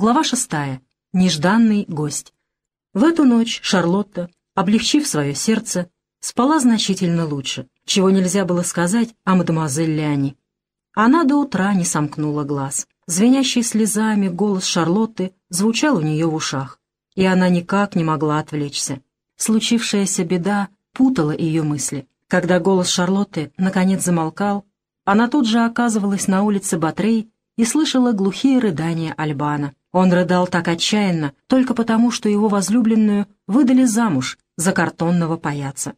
Глава шестая. Нежданный гость. В эту ночь Шарлотта, облегчив свое сердце, спала значительно лучше, чего нельзя было сказать о мадемуазель Леони. Она до утра не сомкнула глаз. Звенящий слезами голос Шарлотты звучал у нее в ушах, и она никак не могла отвлечься. Случившаяся беда путала ее мысли. Когда голос Шарлотты наконец замолкал, она тут же оказывалась на улице Батрей и слышала глухие рыдания Альбана. Он рыдал так отчаянно только потому, что его возлюбленную выдали замуж за картонного паяца.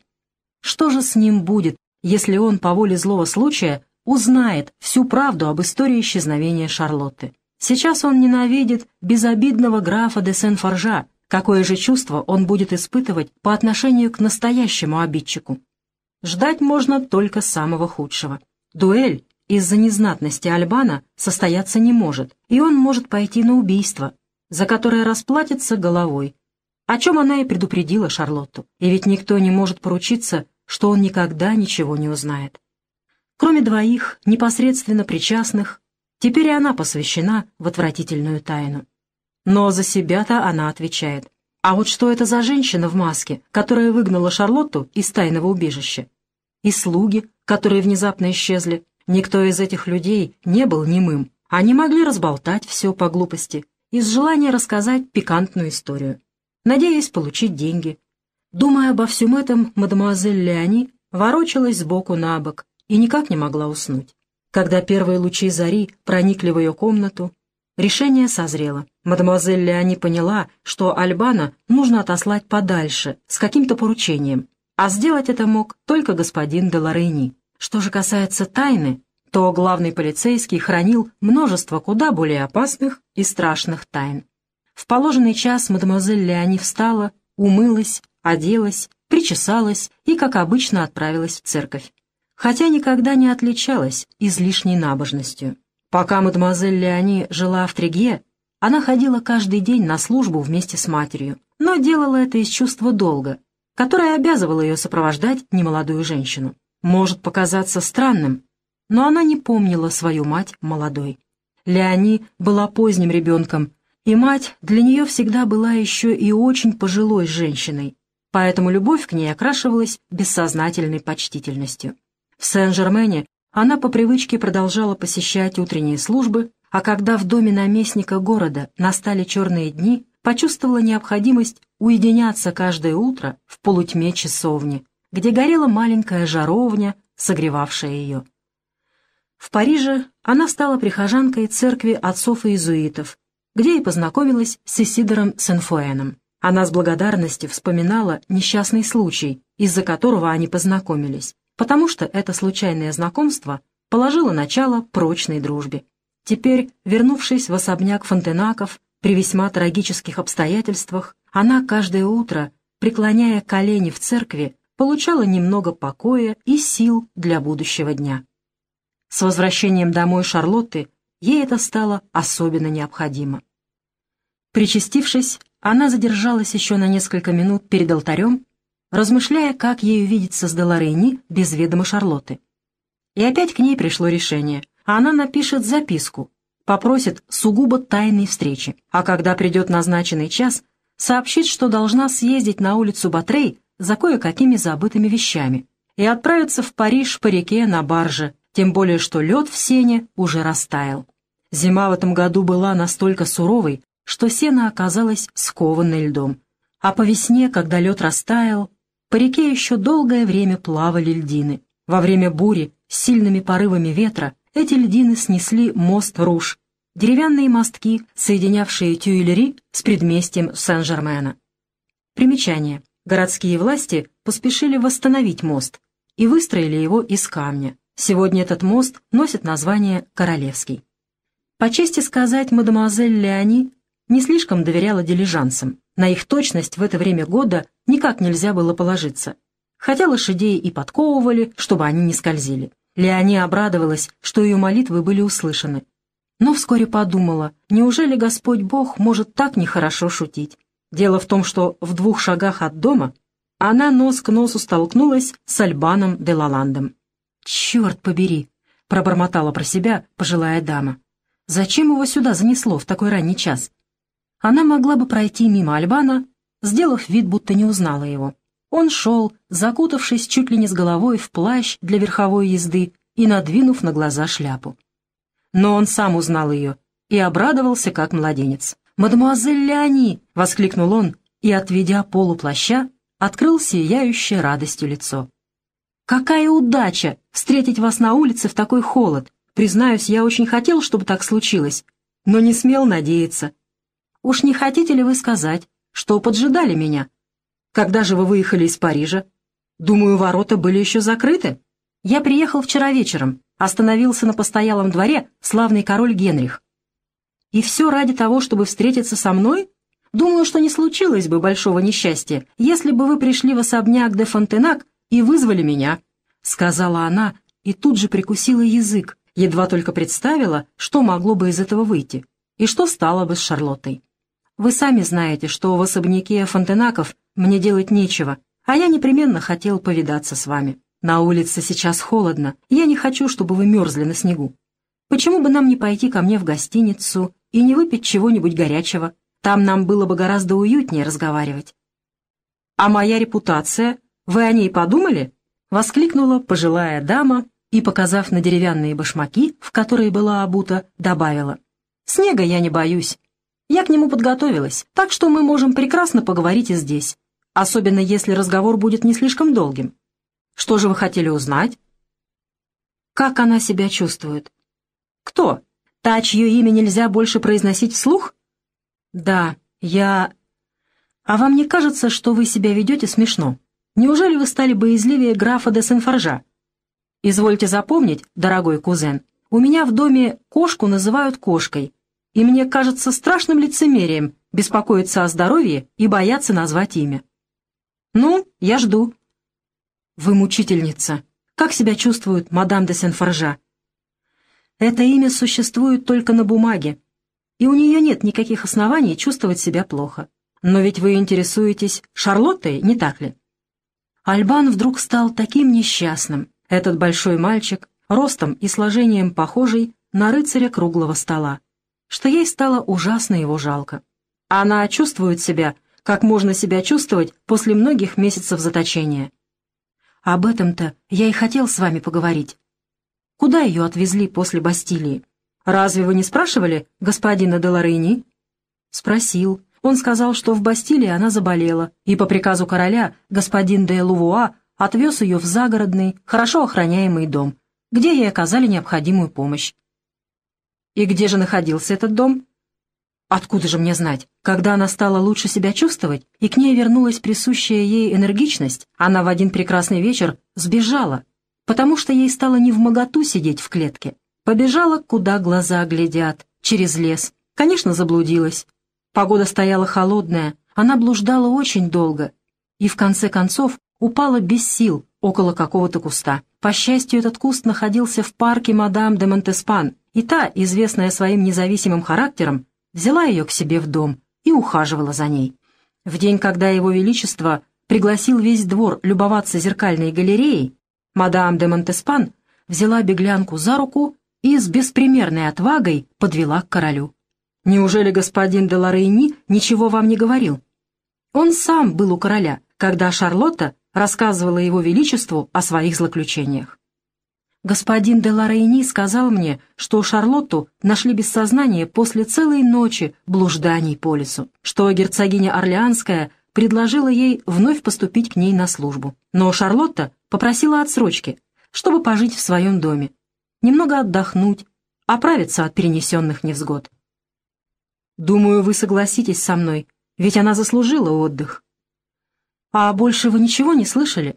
Что же с ним будет, если он по воле злого случая узнает всю правду об истории исчезновения Шарлотты? Сейчас он ненавидит безобидного графа де Сен-Форжа, какое же чувство он будет испытывать по отношению к настоящему обидчику. Ждать можно только самого худшего. Дуэль из-за незнатности Альбана состояться не может, и он может пойти на убийство, за которое расплатится головой, о чем она и предупредила Шарлотту. И ведь никто не может поручиться, что он никогда ничего не узнает. Кроме двоих, непосредственно причастных, теперь и она посвящена в отвратительную тайну. Но за себя-то она отвечает. А вот что это за женщина в маске, которая выгнала Шарлотту из тайного убежища? И слуги, которые внезапно исчезли. Никто из этих людей не был немым. Они могли разболтать все по глупости, из желания рассказать пикантную историю, надеясь получить деньги, Думая обо всем этом, мадемуазель Леони ворочалась сбоку на бок и никак не могла уснуть. Когда первые лучи зари проникли в ее комнату, решение созрело. Мадемуазель Леони поняла, что Альбана нужно отослать подальше, с каким-то поручением, а сделать это мог только господин де Лорейни. Что же касается тайны, то главный полицейский хранил множество куда более опасных и страшных тайн. В положенный час мадемуазель Леони встала, умылась, оделась, причесалась и, как обычно, отправилась в церковь. Хотя никогда не отличалась излишней набожностью. Пока мадемуазель Леони жила в Триге, она ходила каждый день на службу вместе с матерью, но делала это из чувства долга, которое обязывало ее сопровождать немолодую женщину. Может показаться странным, но она не помнила свою мать молодой. Леони была поздним ребенком, и мать для нее всегда была еще и очень пожилой женщиной, поэтому любовь к ней окрашивалась бессознательной почтительностью. В Сен-Жермене она по привычке продолжала посещать утренние службы, а когда в доме наместника города настали черные дни, почувствовала необходимость уединяться каждое утро в полутьме часовни, где горела маленькая жаровня, согревавшая ее. В Париже она стала прихожанкой церкви отцов-иезуитов, где и познакомилась с Исидором Сенфуэном. Она с благодарностью вспоминала несчастный случай, из-за которого они познакомились, потому что это случайное знакомство положило начало прочной дружбе. Теперь, вернувшись в особняк Фонтенаков, при весьма трагических обстоятельствах, она каждое утро, преклоняя колени в церкви, получала немного покоя и сил для будущего дня. С возвращением домой Шарлотты ей это стало особенно необходимо. Причастившись, она задержалась еще на несколько минут перед алтарем, размышляя, как ей увидеться с Деларейни без ведома Шарлотты. И опять к ней пришло решение. Она напишет записку, попросит сугубо тайной встречи, а когда придет назначенный час, сообщит, что должна съездить на улицу Батрей за кое-какими забытыми вещами и отправиться в Париж по реке на барже, тем более что лед в сене уже растаял. Зима в этом году была настолько суровой, что сено оказалось скованной льдом, а по весне, когда лед растаял, по реке еще долгое время плавали льдины. Во время бури с сильными порывами ветра эти льдины снесли мост Руж, деревянные мостки, соединявшие Тюильри с предместьем Сен-Жермена. Примечание. Городские власти поспешили восстановить мост и выстроили его из камня. Сегодня этот мост носит название Королевский. По чести сказать, мадемуазель Леони не слишком доверяла дилижансам. На их точность в это время года никак нельзя было положиться. Хотя лошадей и подковывали, чтобы они не скользили. Леони обрадовалась, что ее молитвы были услышаны. Но вскоре подумала, неужели Господь Бог может так нехорошо шутить? Дело в том, что в двух шагах от дома она нос к носу столкнулась с Альбаном де Лаландом. «Черт побери!» — пробормотала про себя пожилая дама. «Зачем его сюда занесло в такой ранний час? Она могла бы пройти мимо Альбана, сделав вид, будто не узнала его. Он шел, закутавшись чуть ли не с головой в плащ для верховой езды и надвинув на глаза шляпу. Но он сам узнал ее и обрадовался, как младенец. «Мадемуазель Леони!» — воскликнул он и, отведя полуплаща, открыл сияющее радостью лицо. «Какая удача встретить вас на улице в такой холод! Признаюсь, я очень хотел, чтобы так случилось, но не смел надеяться. Уж не хотите ли вы сказать, что поджидали меня? Когда же вы выехали из Парижа? Думаю, ворота были еще закрыты. Я приехал вчера вечером, остановился на постоялом дворе славный король Генрих. И все ради того, чтобы встретиться со мной? Думаю, что не случилось бы большого несчастья, если бы вы пришли в особняк де Фонтенак и вызвали меня», — сказала она и тут же прикусила язык, едва только представила, что могло бы из этого выйти и что стало бы с Шарлоттой. «Вы сами знаете, что в особняке Фонтенаков мне делать нечего, а я непременно хотел повидаться с вами. На улице сейчас холодно, я не хочу, чтобы вы мерзли на снегу. Почему бы нам не пойти ко мне в гостиницу и не выпить чего-нибудь горячего? Там нам было бы гораздо уютнее разговаривать». «А моя репутация? Вы о ней подумали?» — воскликнула пожилая дама и, показав на деревянные башмаки, в которые была обута, добавила. «Снега я не боюсь. Я к нему подготовилась, так что мы можем прекрасно поговорить и здесь, особенно если разговор будет не слишком долгим. Что же вы хотели узнать?» «Как она себя чувствует?» «Кто? Та, чье имя нельзя больше произносить вслух?» «Да, я...» «А вам не кажется, что вы себя ведете смешно? Неужели вы стали боязливее графа де Сен-Форжа?» Извольте запомнить, дорогой кузен, у меня в доме кошку называют кошкой, и мне кажется страшным лицемерием беспокоиться о здоровье и бояться назвать имя. Ну, я жду. Вы мучительница. Как себя чувствует мадам де Сен-Форжа? Это имя существует только на бумаге, и у нее нет никаких оснований чувствовать себя плохо. Но ведь вы интересуетесь Шарлоттой, не так ли? Альбан вдруг стал таким несчастным, этот большой мальчик, ростом и сложением похожий на рыцаря круглого стола, что ей стало ужасно его жалко. Она чувствует себя, как можно себя чувствовать после многих месяцев заточения. Об этом-то я и хотел с вами поговорить. Куда ее отвезли после Бастилии? Разве вы не спрашивали господина Деларейни? Спросил. Он сказал, что в Бастилии она заболела, и по приказу короля господин де Лувуа отвез ее в загородный, хорошо охраняемый дом, где ей оказали необходимую помощь. И где же находился этот дом? Откуда же мне знать? Когда она стала лучше себя чувствовать, и к ней вернулась присущая ей энергичность, она в один прекрасный вечер сбежала, потому что ей стало не в моготу сидеть в клетке. Побежала, куда глаза глядят, через лес. Конечно, заблудилась. Погода стояла холодная, она блуждала очень долго, и в конце концов упала без сил около какого-то куста. По счастью, этот куст находился в парке мадам де Монтеспан, и та, известная своим независимым характером, взяла ее к себе в дом и ухаживала за ней. В день, когда его величество пригласил весь двор любоваться зеркальной галереей, мадам де Монтеспан взяла беглянку за руку и с беспримерной отвагой подвела к королю. «Неужели господин де Лорейни ничего вам не говорил?» Он сам был у короля, когда Шарлотта рассказывала его величеству о своих злоключениях. Господин де Лорейни сказал мне, что Шарлотту нашли без сознания после целой ночи блужданий по лесу, что герцогиня Орлеанская предложила ей вновь поступить к ней на службу. Но Шарлотта попросила отсрочки, чтобы пожить в своем доме, немного отдохнуть, оправиться от перенесенных невзгод. «Думаю, вы согласитесь со мной, ведь она заслужила отдых», «А больше вы ничего не слышали?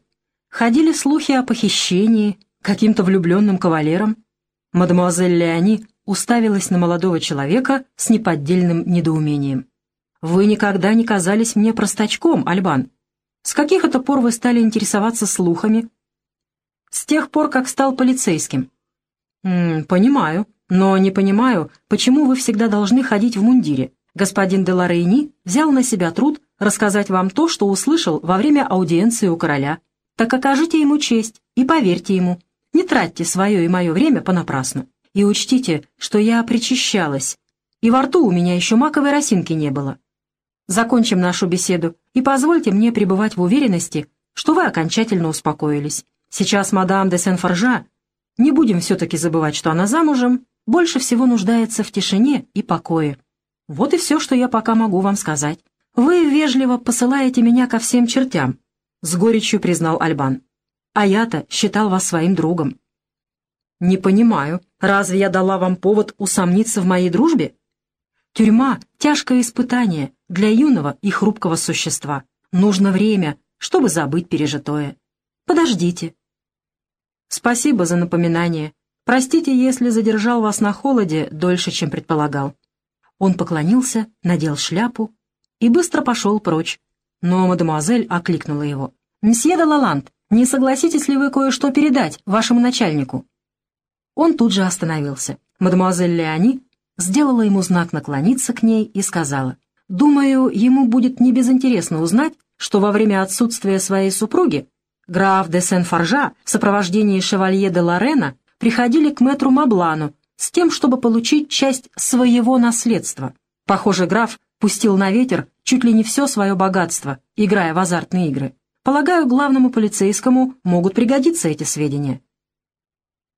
Ходили слухи о похищении, каким-то влюбленным кавалером?» Мадемуазель Леони уставилась на молодого человека с неподдельным недоумением. «Вы никогда не казались мне простачком, Альбан. С каких это пор вы стали интересоваться слухами?» «С тех пор, как стал полицейским». «М -м, «Понимаю, но не понимаю, почему вы всегда должны ходить в мундире. Господин де Лорейни взял на себя труд рассказать вам то, что услышал во время аудиенции у короля. Так окажите ему честь и поверьте ему. Не тратьте свое и мое время понапрасну. И учтите, что я причащалась. и во рту у меня еще маковой росинки не было. Закончим нашу беседу и позвольте мне пребывать в уверенности, что вы окончательно успокоились. Сейчас мадам де Сен-Форжа, не будем все-таки забывать, что она замужем, больше всего нуждается в тишине и покое. Вот и все, что я пока могу вам сказать. Вы вежливо посылаете меня ко всем чертям, — с горечью признал Альбан. А я-то считал вас своим другом. Не понимаю, разве я дала вам повод усомниться в моей дружбе? Тюрьма — тяжкое испытание для юного и хрупкого существа. Нужно время, чтобы забыть пережитое. Подождите. Спасибо за напоминание. Простите, если задержал вас на холоде дольше, чем предполагал. Он поклонился, надел шляпу и быстро пошел прочь. Но мадемуазель окликнула его. «Мсье де Лаланд, не согласитесь ли вы кое-что передать вашему начальнику?» Он тут же остановился. Мадемуазель Леони сделала ему знак наклониться к ней и сказала, «Думаю, ему будет небезынтересно узнать, что во время отсутствия своей супруги граф де Сен-Форжа в сопровождении шевалье де Лорена приходили к мэтру Маблану с тем, чтобы получить часть своего наследства. Похоже, граф пустил на ветер чуть ли не все свое богатство, играя в азартные игры. Полагаю, главному полицейскому могут пригодиться эти сведения.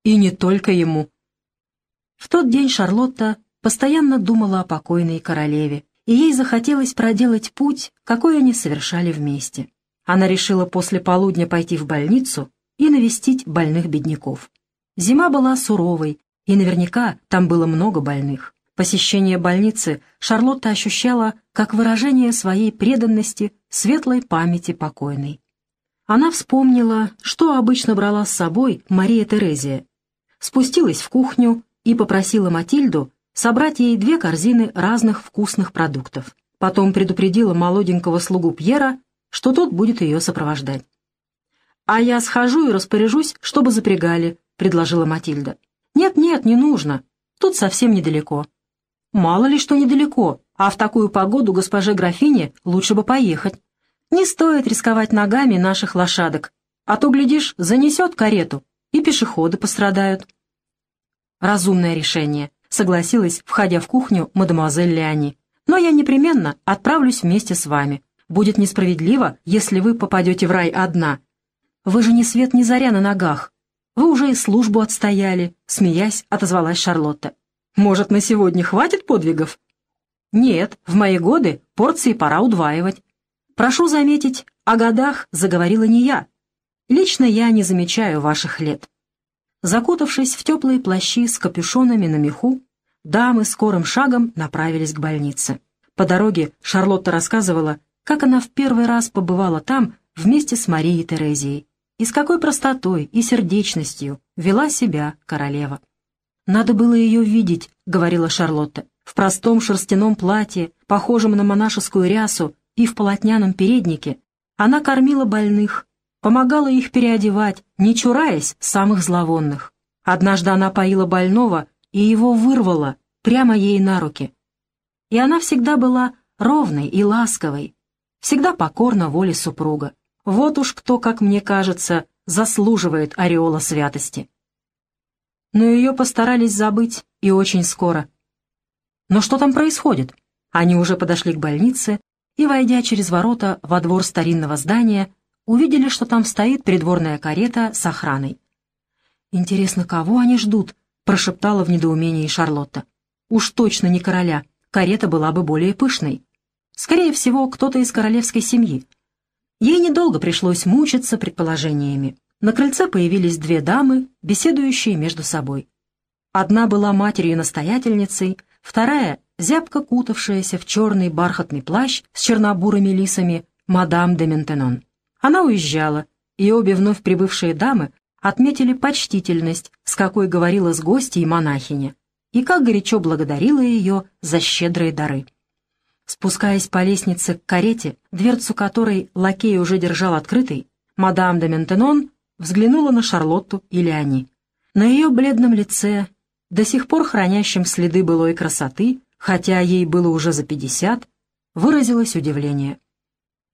И не только ему. В тот день Шарлотта постоянно думала о покойной королеве, и ей захотелось проделать путь, какой они совершали вместе. Она решила после полудня пойти в больницу и навестить больных бедняков. Зима была суровой, и наверняка там было много больных. Посещение больницы Шарлотта ощущала как выражение своей преданности светлой памяти покойной. Она вспомнила, что обычно брала с собой Мария Терезия, спустилась в кухню и попросила Матильду собрать ей две корзины разных вкусных продуктов. Потом предупредила молоденького слугу Пьера, что тот будет ее сопровождать. «А я схожу и распоряжусь, чтобы запрягали», — предложила Матильда. «Нет-нет, не нужно. Тут совсем недалеко». «Мало ли что недалеко, а в такую погоду госпоже графине лучше бы поехать. Не стоит рисковать ногами наших лошадок, а то, глядишь, занесет карету, и пешеходы пострадают». «Разумное решение», — согласилась, входя в кухню мадемуазель Леони. «Но я непременно отправлюсь вместе с вами. Будет несправедливо, если вы попадете в рай одна. Вы же ни свет ни заря на ногах. Вы уже и службу отстояли», — смеясь, отозвалась Шарлотта. «Может, на сегодня хватит подвигов?» «Нет, в мои годы порции пора удваивать. Прошу заметить, о годах заговорила не я. Лично я не замечаю ваших лет. Закутавшись в теплые плащи с капюшонами на меху, дамы скорым шагом направились к больнице. По дороге Шарлотта рассказывала, как она в первый раз побывала там вместе с Марией Терезией, и с какой простотой и сердечностью вела себя королева. «Надо было ее видеть», — говорила Шарлотта, «в простом шерстяном платье, похожем на монашескую рясу, и в полотняном переднике. Она кормила больных, помогала их переодевать, не чураясь самых зловонных. Однажды она поила больного и его вырвала прямо ей на руки. И она всегда была ровной и ласковой, всегда покорна воле супруга. Вот уж кто, как мне кажется, заслуживает ореола святости. Но ее постарались забыть, и очень скоро. Но что там происходит? Они уже подошли к больнице, и, войдя через ворота во двор старинного здания, увидели, что там стоит придворная карета с охраной. «Интересно, кого они ждут?» — прошептала в недоумении Шарлотта. «Уж точно не короля. Карета была бы более пышной. Скорее всего, кто-то из королевской семьи». Ей недолго пришлось мучиться предположениями. На крыльце появились две дамы, беседующие между собой. Одна была матерью-настоятельницей, вторая — зябко кутавшаяся в черный бархатный плащ с чернобурыми лисами, мадам де Ментенон. Она уезжала, и обе вновь прибывшие дамы отметили почтительность, с какой говорила с гостьей монахиня, и как горячо благодарила ее за щедрые дары. Спускаясь по лестнице к карете, дверцу которой лакей уже держал открытой, мадам де Ментенон взглянула на Шарлотту и Леони. На ее бледном лице, до сих пор хранящем следы былой красоты, хотя ей было уже за пятьдесят, выразилось удивление.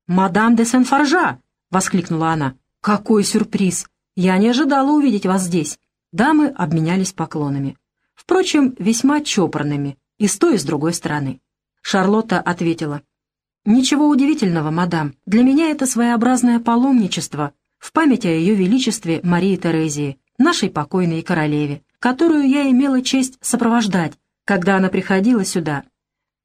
«Мадам де Сен-Форжа!» — воскликнула она. «Какой сюрприз! Я не ожидала увидеть вас здесь!» Дамы обменялись поклонами. Впрочем, весьма чопорными и с той, и с другой стороны. Шарлотта ответила, «Ничего удивительного, мадам, для меня это своеобразное паломничество в память о ее величестве Марии Терезии, нашей покойной королеве, которую я имела честь сопровождать, когда она приходила сюда,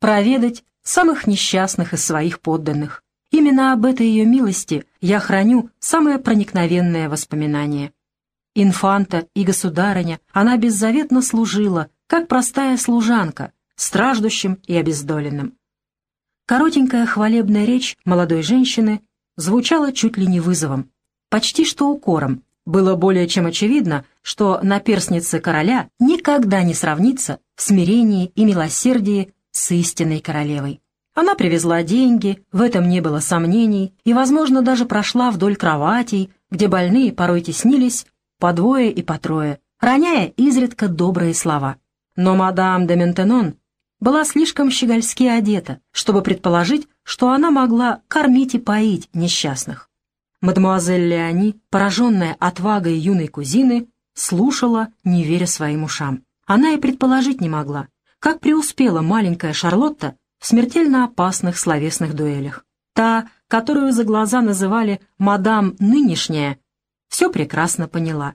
проведать самых несчастных из своих подданных. Именно об этой ее милости я храню самое проникновенное воспоминание. Инфанта и государыня она беззаветно служила, как простая служанка, страждущим и обездоленным. Коротенькая хвалебная речь молодой женщины звучала чуть ли не вызовом, почти что укором. Было более чем очевидно, что наперсница короля никогда не сравнится в смирении и милосердии с истинной королевой. Она привезла деньги, в этом не было сомнений, и, возможно, даже прошла вдоль кроватей, где больные порой теснились по двое и по трое, роняя изредка добрые слова. Но мадам де Ментенон была слишком щегольски одета, чтобы предположить, что она могла кормить и поить несчастных. Мадемуазель Леони, пораженная отвагой юной кузины, слушала, не веря своим ушам. Она и предположить не могла, как преуспела маленькая Шарлотта смертельно опасных словесных дуэлях. Та, которую за глаза называли «мадам нынешняя», все прекрасно поняла.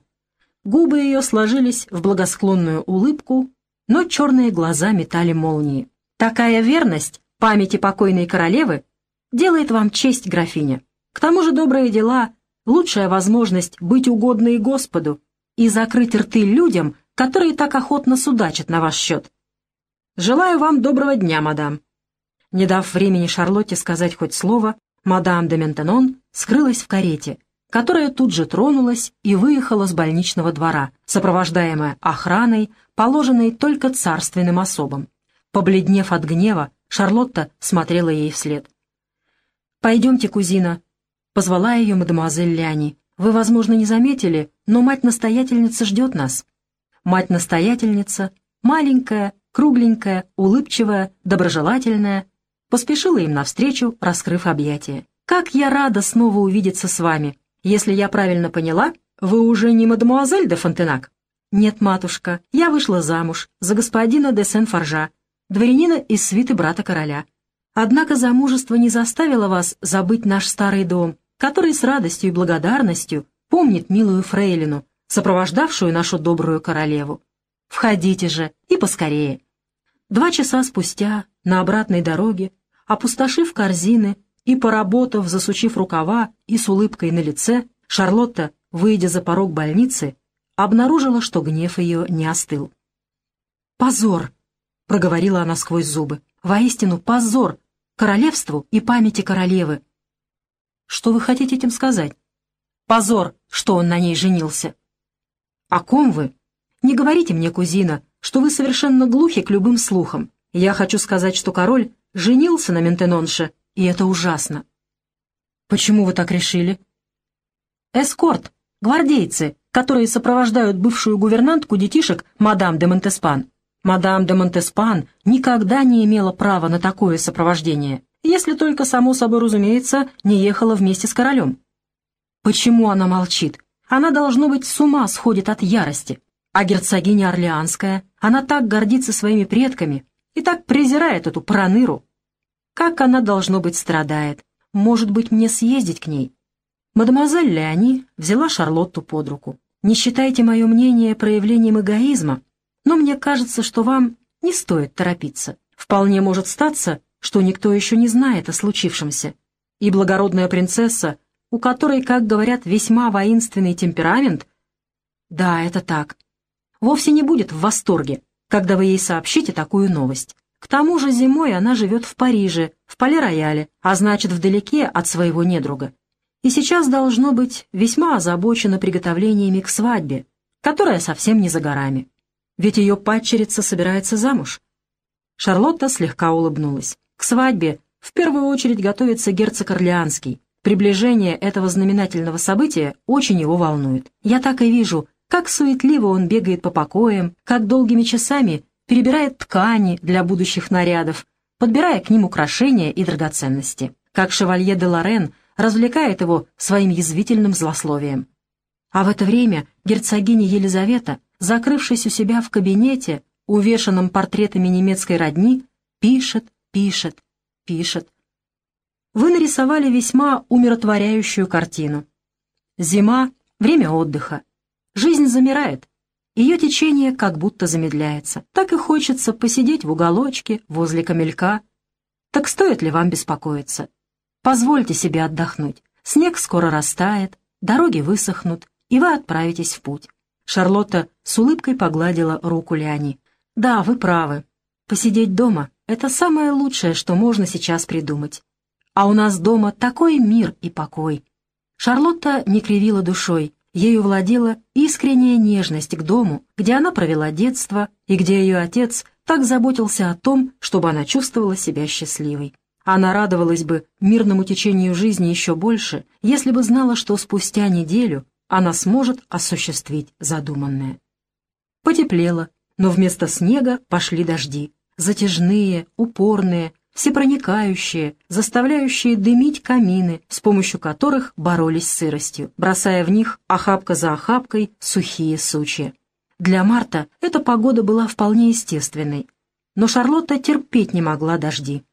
Губы ее сложились в благосклонную улыбку, но черные глаза метали молнии. Такая верность памяти покойной королевы делает вам честь, графиня. К тому же добрые дела — лучшая возможность быть угодной Господу и закрыть рты людям, которые так охотно судачат на ваш счет. Желаю вам доброго дня, мадам». Не дав времени Шарлотте сказать хоть слово, мадам де Ментенон скрылась в карете, которая тут же тронулась и выехала с больничного двора, сопровождаемая охраной, положенной только царственным особам. Побледнев от гнева, Шарлотта смотрела ей вслед. «Пойдемте, кузина», — позвала ее мадемуазель Ляни. «Вы, возможно, не заметили, но мать-настоятельница ждет нас». Мать-настоятельница, маленькая, кругленькая, улыбчивая, доброжелательная, поспешила им навстречу, раскрыв объятия. «Как я рада снова увидеться с вами! Если я правильно поняла, вы уже не мадемуазель де Фонтенак?» «Нет, матушка, я вышла замуж за господина де Сен-Форжа, дворянина из свиты брата короля. Однако замужество не заставило вас забыть наш старый дом, который с радостью и благодарностью помнит милую фрейлину, сопровождавшую нашу добрую королеву. Входите же, и поскорее. Два часа спустя, на обратной дороге, опустошив корзины и поработав, засучив рукава и с улыбкой на лице, Шарлотта, выйдя за порог больницы, обнаружила, что гнев ее не остыл. «Позор!» — проговорила она сквозь зубы. «Воистину позор! Королевству и памяти королевы!» «Что вы хотите этим сказать?» «Позор, что он на ней женился!» «О ком вы?» «Не говорите мне, кузина, что вы совершенно глухи к любым слухам. Я хочу сказать, что король женился на Ментенонше, и это ужасно». «Почему вы так решили?» «Эскорт, гвардейцы, которые сопровождают бывшую гувернантку детишек мадам де Монтеспан. Мадам де Монтеспан никогда не имела права на такое сопровождение, если только, само собой разумеется, не ехала вместе с королем. Почему она молчит? Она, должно быть, с ума сходит от ярости. А герцогиня Орлеанская, она так гордится своими предками и так презирает эту проныру. Как она, должно быть, страдает. Может быть, мне съездить к ней? Мадемуазель Леони взяла Шарлотту под руку. «Не считайте мое мнение проявлением эгоизма, но мне кажется, что вам не стоит торопиться. Вполне может статься, что никто еще не знает о случившемся. И благородная принцесса, у которой, как говорят, весьма воинственный темперамент... Да, это так. Вовсе не будет в восторге, когда вы ей сообщите такую новость. К тому же зимой она живет в Париже, в Пале-Рояле, а значит, вдалеке от своего недруга и сейчас должно быть весьма озабочена приготовлениями к свадьбе, которая совсем не за горами. Ведь ее падчерица собирается замуж. Шарлотта слегка улыбнулась. К свадьбе в первую очередь готовится герцог Орлеанский. Приближение этого знаменательного события очень его волнует. Я так и вижу, как суетливо он бегает по покоям, как долгими часами перебирает ткани для будущих нарядов, подбирая к ним украшения и драгоценности. Как шевалье де Лорен развлекает его своим язвительным злословием. А в это время герцогиня Елизавета, закрывшись у себя в кабинете, увешанном портретами немецкой родни, пишет, пишет, пишет. Вы нарисовали весьма умиротворяющую картину. Зима — время отдыха. Жизнь замирает. Ее течение как будто замедляется. Так и хочется посидеть в уголочке возле камелька. Так стоит ли вам беспокоиться? Позвольте себе отдохнуть. Снег скоро растает, дороги высохнут, и вы отправитесь в путь. Шарлотта с улыбкой погладила руку Леони. «Да, вы правы. Посидеть дома — это самое лучшее, что можно сейчас придумать. А у нас дома такой мир и покой». Шарлотта не кривила душой, ею владела искренняя нежность к дому, где она провела детство и где ее отец так заботился о том, чтобы она чувствовала себя счастливой. Она радовалась бы мирному течению жизни еще больше, если бы знала, что спустя неделю она сможет осуществить задуманное. Потеплело, но вместо снега пошли дожди, затяжные, упорные, всепроникающие, заставляющие дымить камины, с помощью которых боролись с сыростью, бросая в них охапка за охапкой сухие сучья. Для Марта эта погода была вполне естественной, но Шарлотта терпеть не могла дожди.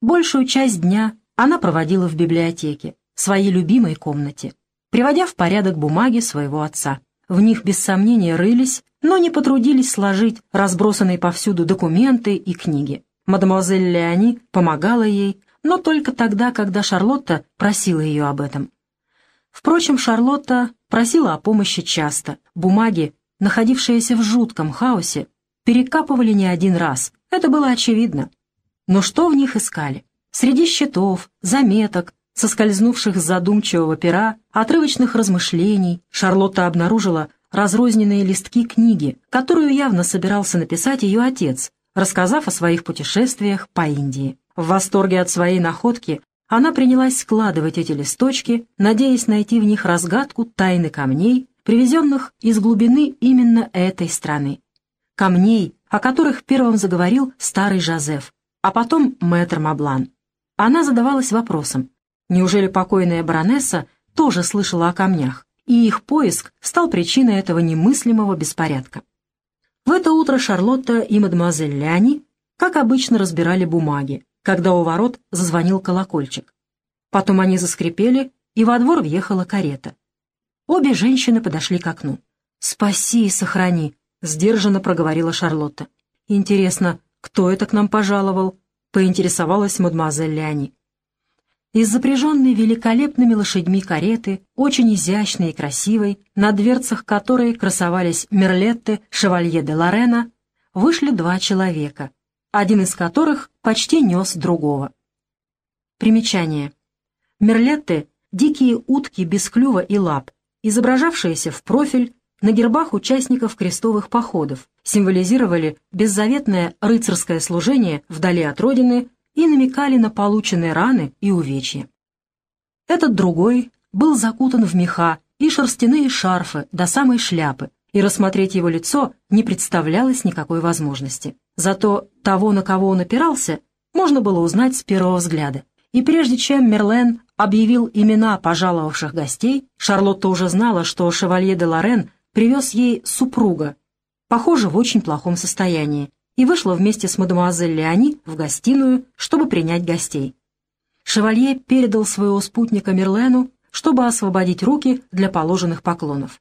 Большую часть дня она проводила в библиотеке, своей любимой комнате, приводя в порядок бумаги своего отца. В них без сомнения рылись, но не потрудились сложить разбросанные повсюду документы и книги. Мадемуазель Леони помогала ей, но только тогда, когда Шарлотта просила ее об этом. Впрочем, Шарлотта просила о помощи часто. Бумаги, находившиеся в жутком хаосе, перекапывали не один раз. Это было очевидно. Но что в них искали? Среди счетов, заметок, соскользнувших с задумчивого пера, отрывочных размышлений, Шарлотта обнаружила разрозненные листки книги, которую явно собирался написать ее отец, рассказав о своих путешествиях по Индии. В восторге от своей находки она принялась складывать эти листочки, надеясь найти в них разгадку тайны камней, привезенных из глубины именно этой страны. Камней, о которых первым заговорил старый Жозеф, а потом мэтр Маблан. Она задавалась вопросом, неужели покойная баронесса тоже слышала о камнях, и их поиск стал причиной этого немыслимого беспорядка. В это утро Шарлотта и мадемуазель Ляни, как обычно, разбирали бумаги, когда у ворот зазвонил колокольчик. Потом они заскрипели, и во двор въехала карета. Обе женщины подошли к окну. «Спаси и сохрани», — сдержанно проговорила Шарлотта. «Интересно, «Кто это к нам пожаловал?» — поинтересовалась мадемуазель Ляни. Из запряженной великолепными лошадьми кареты, очень изящной и красивой, на дверцах которой красовались Мерлетты, Шевалье де Лорена, вышли два человека, один из которых почти нес другого. Примечание. Мерлетты — дикие утки без клюва и лап, изображавшиеся в профиль на гербах участников крестовых походов, символизировали беззаветное рыцарское служение вдали от родины и намекали на полученные раны и увечья. Этот другой был закутан в меха и шерстяные шарфы до самой шляпы, и рассмотреть его лицо не представлялось никакой возможности. Зато того, на кого он опирался, можно было узнать с первого взгляда. И прежде чем Мерлен объявил имена пожаловавших гостей, Шарлотта уже знала, что шевалье де Лорен привез ей супруга, похоже, в очень плохом состоянии, и вышла вместе с мадемуазель Леони в гостиную, чтобы принять гостей. Шевалье передал своего спутника Мерлену, чтобы освободить руки для положенных поклонов.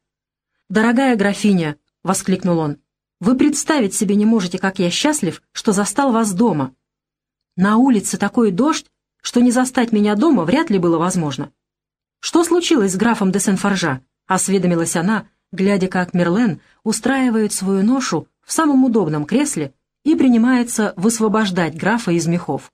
«Дорогая графиня!» — воскликнул он. «Вы представить себе не можете, как я счастлив, что застал вас дома. На улице такой дождь, что не застать меня дома вряд ли было возможно. Что случилось с графом де Сен-Форжа?» — осведомилась она, глядя, как Мерлен устраивает свою ношу в самом удобном кресле и принимается высвобождать графа из мехов.